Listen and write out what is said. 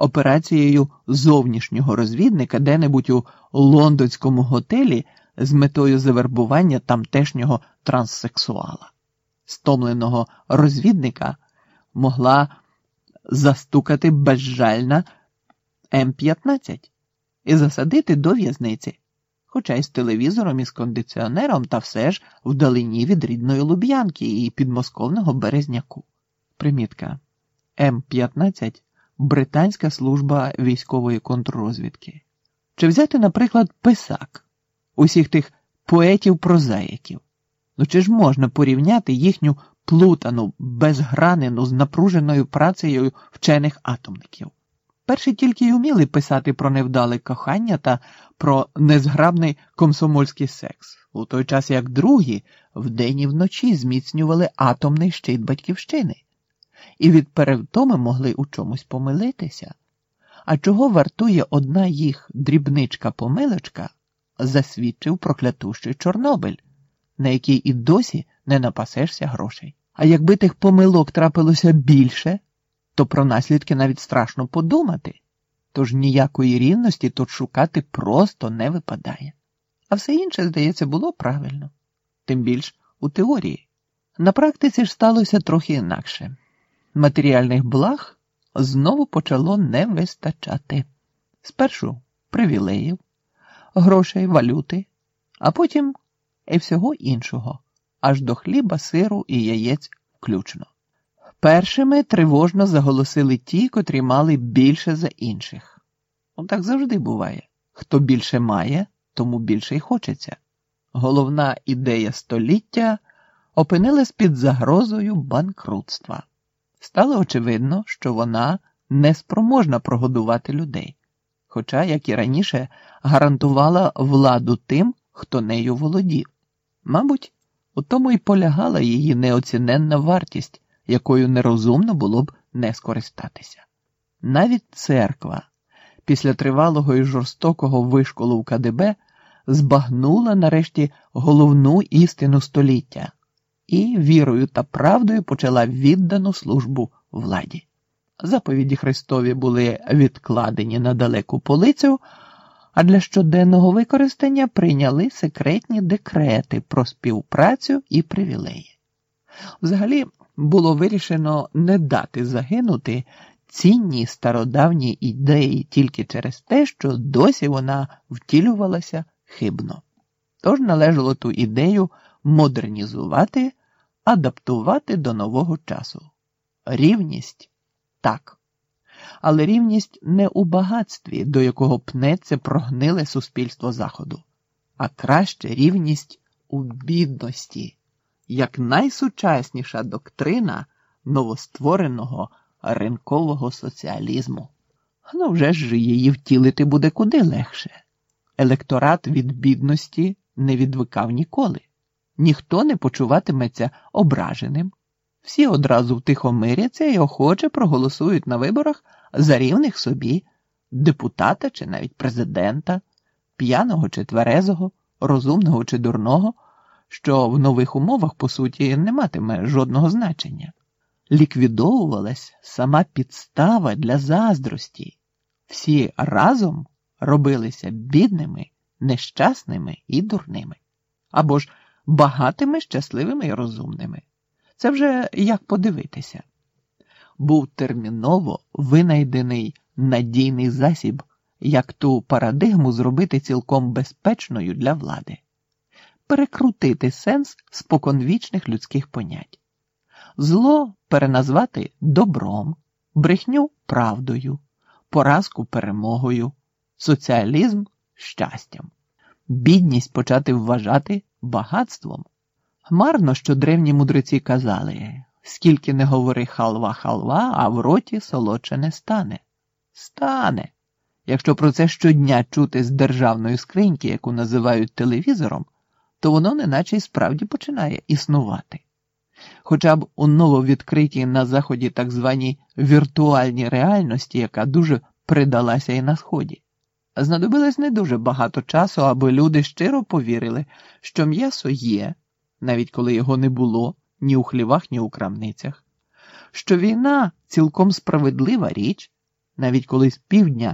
операцією зовнішнього розвідника де-небудь у лондонському готелі з метою завербування тамтешнього транссексуала. Стомленого розвідника могла застукати безжальна М-15 і засадити до в'язниці, хоча й з телевізором і з кондиціонером, та все ж вдалині від рідної Луб'янки і підмосковного Березняку. Примітка М-15 Британська служба військової контррозвідки. Чи взяти, наприклад, писак усіх тих поетів-прозаїків? Ну чи ж можна порівняти їхню плутану, безгранену з напруженою працею вчених атомників? Перші тільки й уміли писати про невдале кохання та про незграбний комсомольський секс, у той час як другі вдень і вночі зміцнювали атомний щит батьківщини і від перевтоми могли у чомусь помилитися. А чого вартує одна їх дрібничка-помилочка, засвідчив проклятущий Чорнобиль, на який і досі не напасешся грошей. А якби тих помилок трапилося більше, то про наслідки навіть страшно подумати, тож ніякої рівності тут шукати просто не випадає. А все інше, здається, було правильно, тим більш у теорії. На практиці ж сталося трохи інакше матеріальних благ знову почало не вистачати. Спершу привілеїв, грошей, валюти, а потім і всього іншого, аж до хліба, сиру і яєць включно. Першими тривожно заголосили ті, котрі мали більше за інших. Ну, так завжди буває. Хто більше має, тому більше й хочеться. Головна ідея століття опинилась під загрозою банкрутства стало очевидно, що вона не спроможна прогодувати людей, хоча, як і раніше, гарантувала владу тим, хто нею володів. Мабуть, у тому й полягала її неоціненна вартість, якою нерозумно було б не скористатися. Навіть церква після тривалого і жорстокого вишколу в КДБ збагнула нарешті головну істину століття і вірою та правдою почала віддану службу владі. Заповіді Христові були відкладені на далеку полицю, а для щоденного використання прийняли секретні декрети про співпрацю і привілеї. Взагалі було вирішено не дати загинути цінній стародавній ідеї тільки через те, що досі вона втілювалася хибно. Тож належало ту ідею модернізувати адаптувати до нового часу. Рівність так. Але рівність не у багатстві, до якого пнеться прогниле суспільство Заходу, а краще рівність у бідності, як найсучасніша доктрина новоствореного ринкового соціалізму. Ну вже ж її втілити буде куди легше. Електорат від бідності не відвикав ніколи ніхто не почуватиметься ображеним. Всі одразу втихомиряться і охоче проголосують на виборах за рівних собі депутата чи навіть президента, п'яного чи тверезого, розумного чи дурного, що в нових умовах, по суті, не матиме жодного значення. Ліквідовувалась сама підстава для заздрості. Всі разом робилися бідними, нещасними і дурними. Або ж багатими, щасливими і розумними. Це вже як подивитися. Був терміново винайдений надійний засіб, як ту парадигму зробити цілком безпечною для влади, перекрутити сенс споконвічних людських понять, зло переназвати добром, брехню правдою, поразку перемогою, соціалізм щастям, бідність почати вважати багатством. Марно, що древні мудреці казали, скільки не говори халва халва, а в роті солодше не стане. Стане. Якщо про це щодня чути з державної скриньки, яку називають телевізором, то воно неначе й справді починає існувати. Хоча б у нововідкритій на заході так званій віртуальній реальності, яка дуже придалася і на сході. Знадобилось не дуже багато часу, аби люди щиро повірили, що м'ясо є, навіть коли його не було ні у хлівах, ні у крамницях, що війна цілком справедлива річ, навіть коли з півдня